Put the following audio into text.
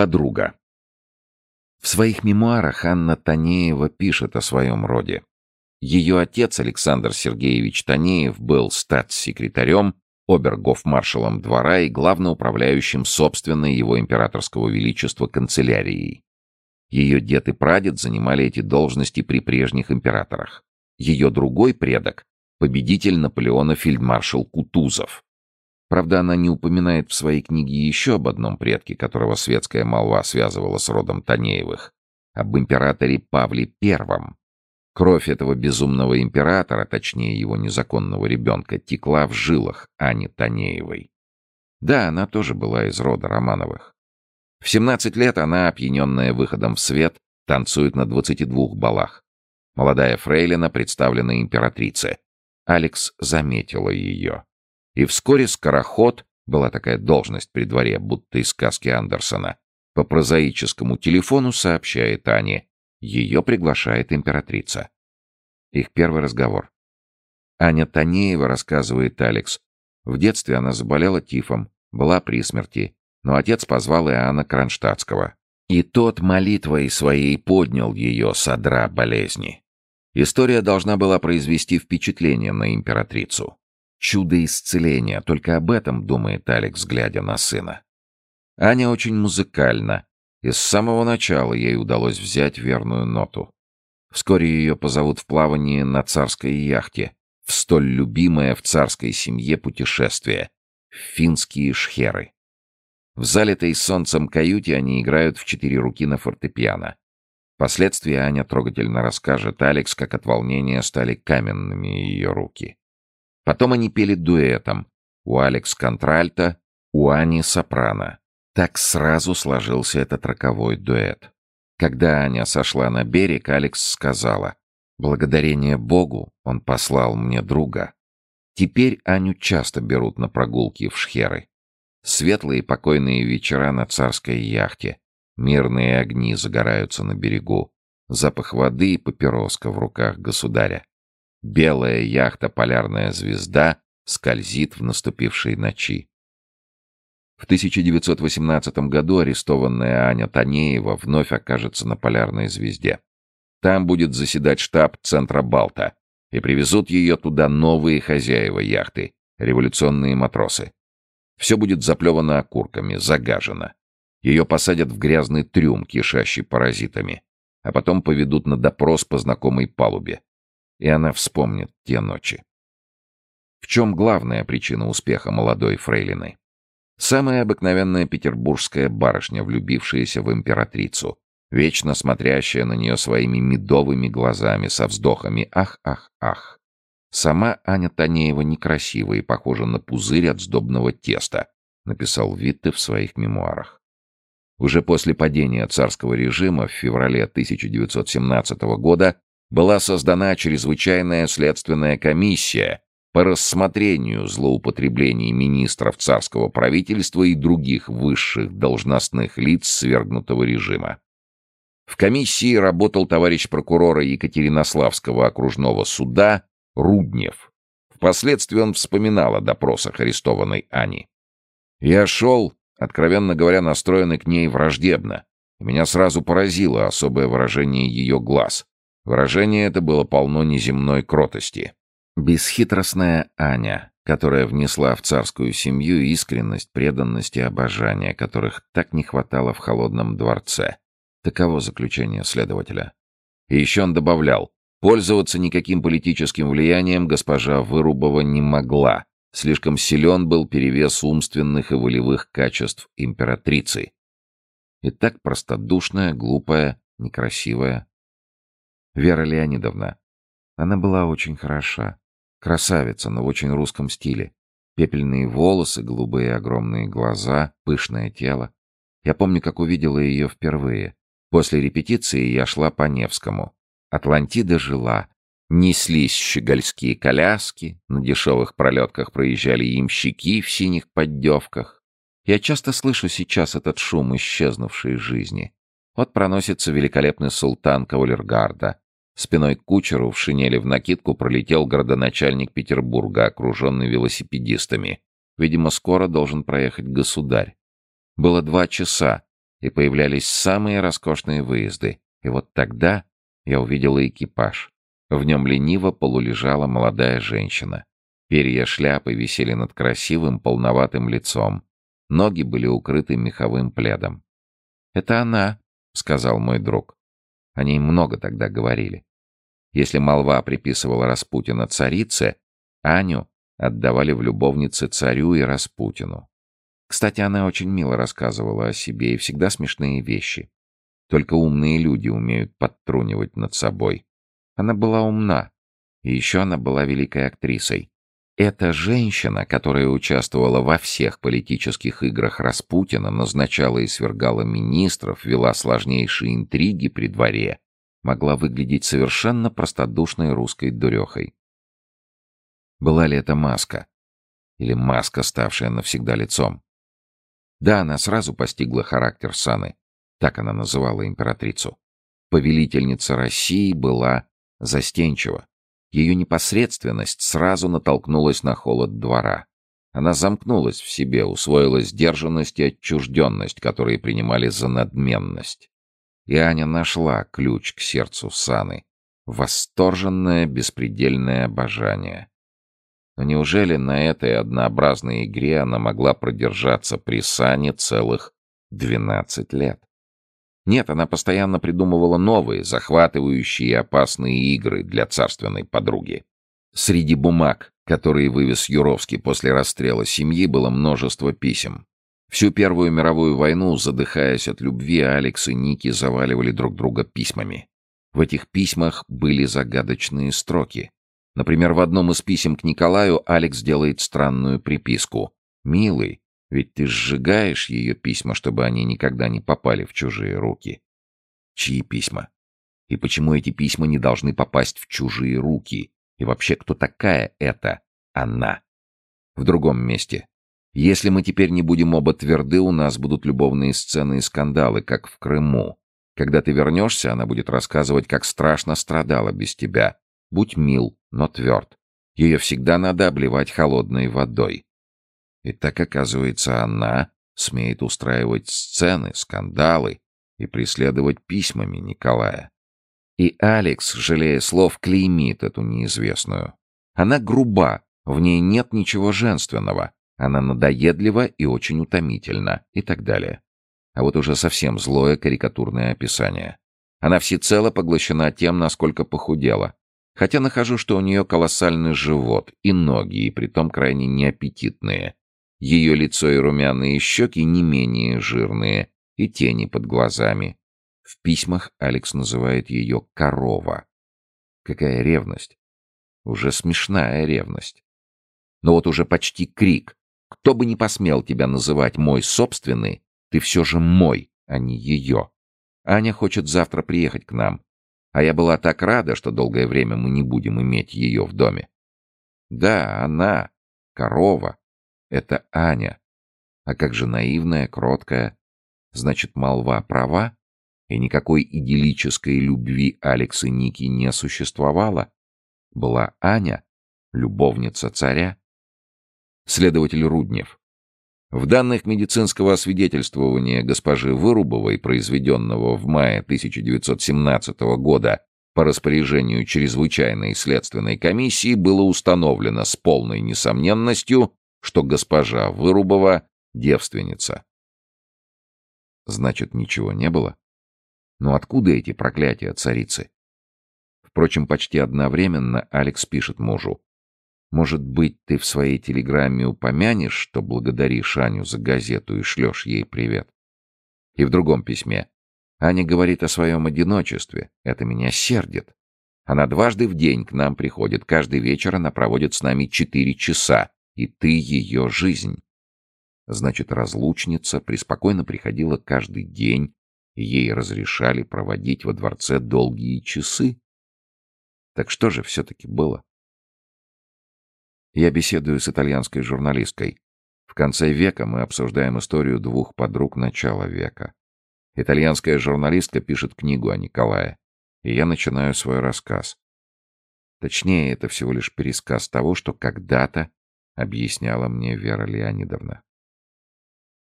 Подруга. В своих мемуарах Анна Танеева пишет о своем роде. Ее отец Александр Сергеевич Танеев был статс-секретарем, обергофмаршалом двора и главноуправляющим собственной его императорского величества канцелярией. Ее дед и прадед занимали эти должности при прежних императорах. Ее другой предок — победитель Наполеона фельдмаршал Кутузов. Правда, она не упоминает в своей книге еще об одном предке, которого светская молва связывала с родом Танеевых, об императоре Павле Первом. Кровь этого безумного императора, точнее его незаконного ребенка, текла в жилах Ани Танеевой. Да, она тоже была из рода Романовых. В 17 лет она, опьяненная выходом в свет, танцует на 22 балах. Молодая фрейлина представлена императрице. Алекс заметила ее. И вскоре скороход, была такая должность при дворе, будто из сказки Андерсона, по прозаическому телефону сообщает Ане, ее приглашает императрица. Их первый разговор. Аня Танеева, рассказывает Алекс, в детстве она заболела тифом, была при смерти, но отец позвал Иоанна Кронштадтского. И тот молитвой своей поднял ее с одра болезни. История должна была произвести впечатление на императрицу. Чудо исцеления, только об этом думает Алекс, глядя на сына. Аня очень музыкальна, и с самого начала ей удалось взять верную ноту. Вскоре ее позовут в плавание на царской яхте, в столь любимое в царской семье путешествие, финские шхеры. В залитой солнцем каюте они играют в четыре руки на фортепиано. Впоследствии Аня трогательно расскажет Алекс, как от волнения стали каменными ее руки. Потом они пели дуэтом. У Алекс контральто, у Ани сопрано. Так сразу сложился этот роковой дуэт. Когда Аня сошла на берег, Алекс сказала, «Благодарение Богу он послал мне друга». Теперь Аню часто берут на прогулки в шхеры. Светлые покойные вечера на царской яхте. Мирные огни загораются на берегу. Запах воды и папироска в руках государя. Белая яхта «Полярная звезда» скользит в наступившей ночи. В 1918 году арестованная Аня Танеева вновь окажется на «Полярной звезде». Там будет заседать штаб Центра Балта, и привезут ее туда новые хозяева яхты, революционные матросы. Все будет заплевано окурками, загажено. Ее посадят в грязный трюм, кишащий паразитами, а потом поведут на допрос по знакомой палубе и она вспомнит те ночи. В чем главная причина успеха молодой фрейлины? Самая обыкновенная петербургская барышня, влюбившаяся в императрицу, вечно смотрящая на нее своими медовыми глазами со вздохами «ах, ах, ах». Сама Аня Танеева некрасива и похожа на пузырь от сдобного теста, написал Витте в своих мемуарах. Уже после падения царского режима в феврале 1917 года была создана чрезвычайная следственная комиссия по рассмотрению злоупотреблений министров царского правительства и других высших должностных лиц свергнутого режима. В комиссии работал товарищ прокурора Екатеринославского окружного суда Руднев. Впоследствии он вспоминал о допросах арестованной Ани. «Я шел, откровенно говоря, настроенный к ней враждебно. Меня сразу поразило особое выражение ее глаз. Выражение это было полно неземной кротости. Бесхитростная Аня, которая внесла в царскую семью искренность, преданность и обожание, которых так не хватало в холодном дворце. Таково заключение следователя. И еще он добавлял, пользоваться никаким политическим влиянием госпожа Вырубова не могла. Слишком силен был перевес умственных и волевых качеств императрицы. И так простодушная, глупая, некрасивая, Вера Леонидовна. Она была очень хороша. Красавица, но в очень русском стиле. Пепельные волосы, голубые огромные глаза, пышное тело. Я помню, как увидела ее впервые. После репетиции я шла по Невскому. Атлантида жила. Неслись щегольские коляски, на дешевых пролетках проезжали ямщики в синих поддевках. Я часто слышу сейчас этот шум исчезнувшей жизни. Вот проносится великолепный султан Кавалергарда. Спиной к кучеру в шинели в накидку пролетел городоначальник Петербурга, окруженный велосипедистами. Видимо, скоро должен проехать государь. Было два часа. и появлялись самые роскошные выезды. И вот тогда я увидела экипаж. В нем лениво полулежала молодая женщина. Перья шляпы висели над красивым полноватым лицом. Ноги были укрыты меховым пледом. «Это она», — сказал мой друг. О ней много тогда говорили. Если молва приписывала Распутина царице, Аню отдавали в любовнице царю и Распутину. Кстати, она очень мило рассказывала о себе и всегда смешные вещи. Только умные люди умеют подтрунивать над собой. Она была умна. И еще она была великой актрисой. Эта женщина, которая участвовала во всех политических играх Распутина, назначала и свергала министров, вела сложнейшие интриги при дворе, могла выглядеть совершенно простодушной русской дурехой. Была ли это маска? Или маска, ставшая навсегда лицом? Да, она сразу постигла характер Саны. Так она называла императрицу. Повелительница России была застенчива. Ее непосредственность сразу натолкнулась на холод двора. Она замкнулась в себе, усвоила сдержанность и отчужденность, которые принимали за надменность. И Аня нашла ключ к сердцу Саны. Восторженное, беспредельное обожание. Но неужели на этой однообразной игре она могла продержаться при Сане целых двенадцать лет? Нет, она постоянно придумывала новые, захватывающие и опасные игры для царственной подруги. Среди бумаг, которые вывез Юровский после расстрела семьи, было множество писем. Всю Первую мировую войну, задыхаясь от любви, Алекс и Ники заваливали друг друга письмами. В этих письмах были загадочные строки. Например, в одном из писем к Николаю Алекс делает странную приписку. «Милый, ведь ты сжигаешь ее письма, чтобы они никогда не попали в чужие руки. Чьи письма? И почему эти письма не должны попасть в чужие руки? И вообще, кто такая эта она? В другом месте. Если мы теперь не будем оба тверды, у нас будут любовные сцены и скандалы, как в Крыму. Когда ты вернешься, она будет рассказывать, как страшно страдала без тебя. Будь мил, но тверд. Ее всегда надо обливать холодной водой. И так, оказывается, она смеет устраивать сцены, скандалы и преследовать письмами Николая. И Алекс, жалея слов, клеймит эту неизвестную. Она груба, в ней нет ничего женственного, она надоедлива и очень утомительна, и так далее. А вот уже совсем злое карикатурное описание. Она всецело поглощена тем, насколько похудела. Хотя нахожу, что у нее колоссальный живот и ноги, и притом крайне неаппетитные. Ее лицо и румяные щеки не менее жирные, и тени под глазами. В письмах Алекс называет ее «корова». Какая ревность! Уже смешная ревность. Но вот уже почти крик. Кто бы ни посмел тебя называть мой собственный, ты все же мой, а не ее. Аня хочет завтра приехать к нам. А я была так рада, что долгое время мы не будем иметь ее в доме. Да, она, корова, это Аня. А как же наивная, кроткая? Значит, молва права? И никакой идиллической любви Алекс и Ники не существовало? Была Аня, любовница царя? Следователь Руднев. В данных медицинского освидетельствования госпожи Вырубовой, произведенного в мае 1917 года по распоряжению чрезвычайной следственной комиссии, было установлено с полной несомненностью, что госпожа Вырубова — девственница. Значит, ничего не было? Но откуда эти проклятия царицы? Впрочем, почти одновременно Алекс пишет мужу. «Может быть, ты в своей телеграмме упомянешь, что благодаришь Аню за газету и шлешь ей привет?» И в другом письме. Аня говорит о своем одиночестве. Это меня сердит. Она дважды в день к нам приходит. Каждый вечер она проводит с нами четыре часа и ты ее жизнь. Значит, разлучница преспокойно приходила каждый день, и ей разрешали проводить во дворце долгие часы. Так что же все-таки было? Я беседую с итальянской журналисткой. В конце века мы обсуждаем историю двух подруг начала века. Итальянская журналистка пишет книгу о Николае, и я начинаю свой рассказ. Точнее, это всего лишь пересказ того, что когда-то объясняла мне Вера Леонидовна.